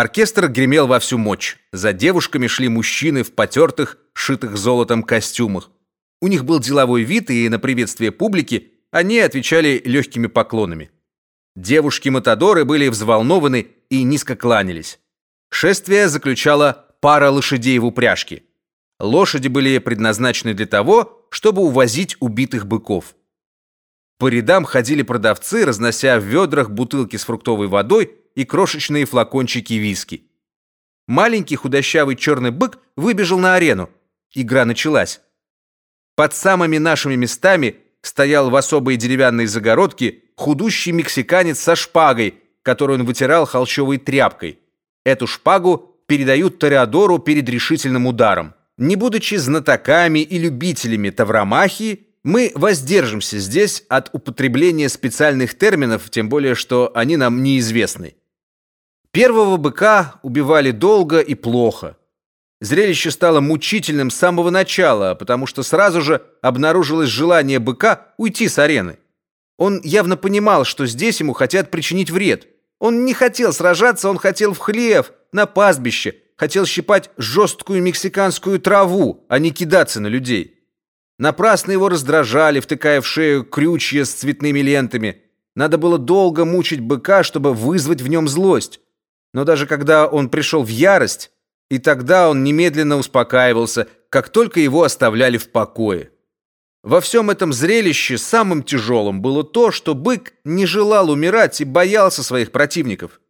Оркестр гремел во всю мощь. За девушками шли мужчины в потертых, шитых золотом костюмах. У них был деловой вид, и на приветствие публики они отвечали легкими поклонами. Девушки-матадоры были взволнованы и низко кланялись. Шествие заключало пара лошадей в упряжке. Лошади были предназначены для того, чтобы увозить убитых быков. По рядам ходили продавцы, разнося в ведрах бутылки с фруктовой водой и крошечные флакончики виски. Маленький худощавый черный бык выбежал на арену. Игра началась. Под самыми нашими местами стоял в особой деревянной загородке худущий мексиканец со шпагой, которую он вытирал холщовой тряпкой. Эту шпагу передают Тореадору перед решительным ударом. Не будучи знатоками и любителями тавромахии, мы воздержимся здесь от употребления специальных терминов, тем более что они нам неизвестны. Первого быка убивали долго и плохо. Зрелище стало мучительным с самого начала, потому что сразу же обнаружилось желание быка уйти с арены. Он явно понимал, что здесь ему хотят причинить вред. Он не хотел сражаться, он хотел в хлев, на пастбище, хотел щипать жесткую мексиканскую траву, а не кидаться на людей. Напрасно его раздражали, втыкая в шею крючья с цветными лентами. Надо было долго мучить быка, чтобы вызвать в нем злость. Но даже когда он пришел в ярость, и тогда он немедленно успокаивался, как только его оставляли в покое. Во всем этом зрелище самым тяжелым было то, что бык не желал умирать и боялся своих противников.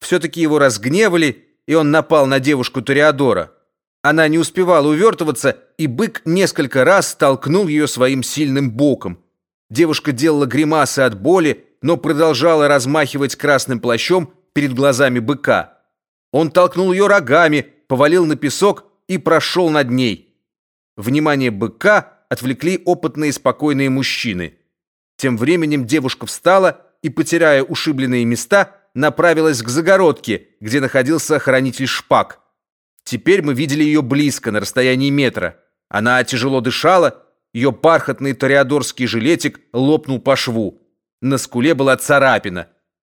Все-таки его разгневали, и он напал на девушку Тореадора. Она не успевала увертываться, и бык несколько раз столкнул ее своим сильным боком. Девушка делала гримасы от боли, но продолжала размахивать красным плащом перед глазами быка. Он толкнул ее рогами, повалил на песок и прошел над ней. Внимание быка отвлекли опытные спокойные мужчины. Тем временем девушка встала и, потеряя ушибленные места, направилась к загородке, где находился хранитель шпаг. Теперь мы видели ее близко, на расстоянии метра. Она тяжело дышала, ее бархатный тореадорский жилетик лопнул по шву. На скуле была царапина.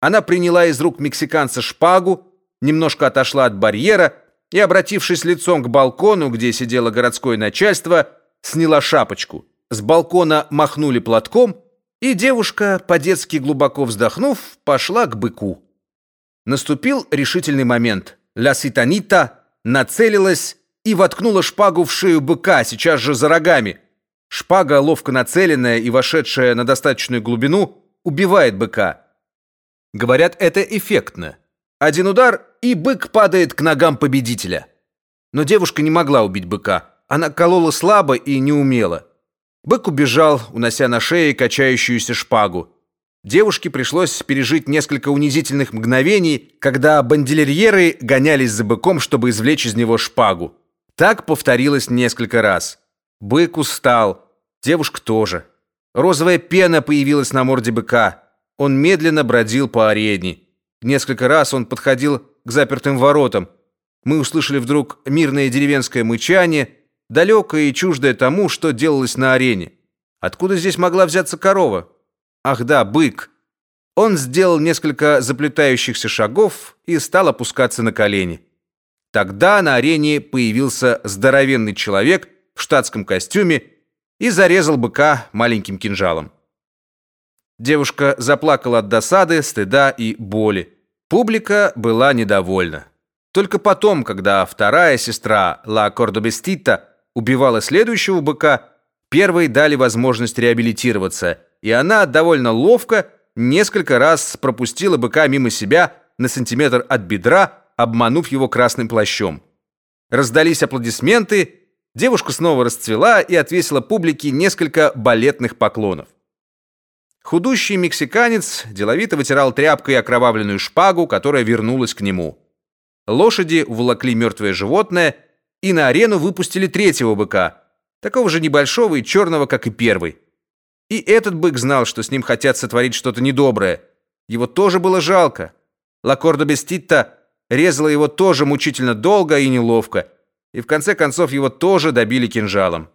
Она приняла из рук мексиканца шпагу, немножко отошла от барьера и, обратившись лицом к балкону, где сидело городское начальство, сняла шапочку. С балкона махнули платком, и девушка, по-детски глубоко вздохнув, пошла к быку. Наступил решительный момент. Ля Ситанита нацелилась и воткнула шпагу в шею быка, сейчас же за рогами. Шпага, ловко нацеленная и вошедшая на достаточную глубину, убивает быка. Говорят, это эффектно. Один удар, и бык падает к ногам победителя. Но девушка не могла убить быка. Она колола слабо и не умела. Бык убежал, унося на шее качающуюся шпагу. Девушке пришлось пережить несколько унизительных мгновений, когда бандильерьеры гонялись за быком, чтобы извлечь из него шпагу. Так повторилось несколько раз. Бык устал, девушка тоже. Розовая пена появилась на морде быка. Он медленно бродил по арене. Несколько раз он подходил к запертым воротам. Мы услышали вдруг мирное деревенское мычание, далекое и чуждое тому, что делалось на арене. Откуда здесь могла взяться корова? Ах да, бык. Он сделал несколько заплетающихся шагов и стал опускаться на колени. Тогда на арене появился здоровенный человек в штатском костюме и зарезал быка маленьким кинжалом. Девушка заплакала от досады, стыда и боли. Публика была недовольна. Только потом, когда вторая сестра Ла Кордобестита убивала следующего быка, первой дали возможность реабилитироваться – и она довольно ловко несколько раз пропустила быка мимо себя на сантиметр от бедра, обманув его красным плащом. Раздались аплодисменты, девушка снова расцвела и отвесила публике несколько балетных поклонов. Худущий мексиканец деловито вытирал тряпкой окровавленную шпагу, которая вернулась к нему. Лошади уволокли мертвое животное и на арену выпустили третьего быка, такого же небольшого и черного, как и первый. И этот бык знал, что с ним хотят сотворить что-то недоброе. Его тоже было жалко. Лакордо Беститта резала его тоже мучительно долго и неловко, и в конце концов его тоже добили кинжалом.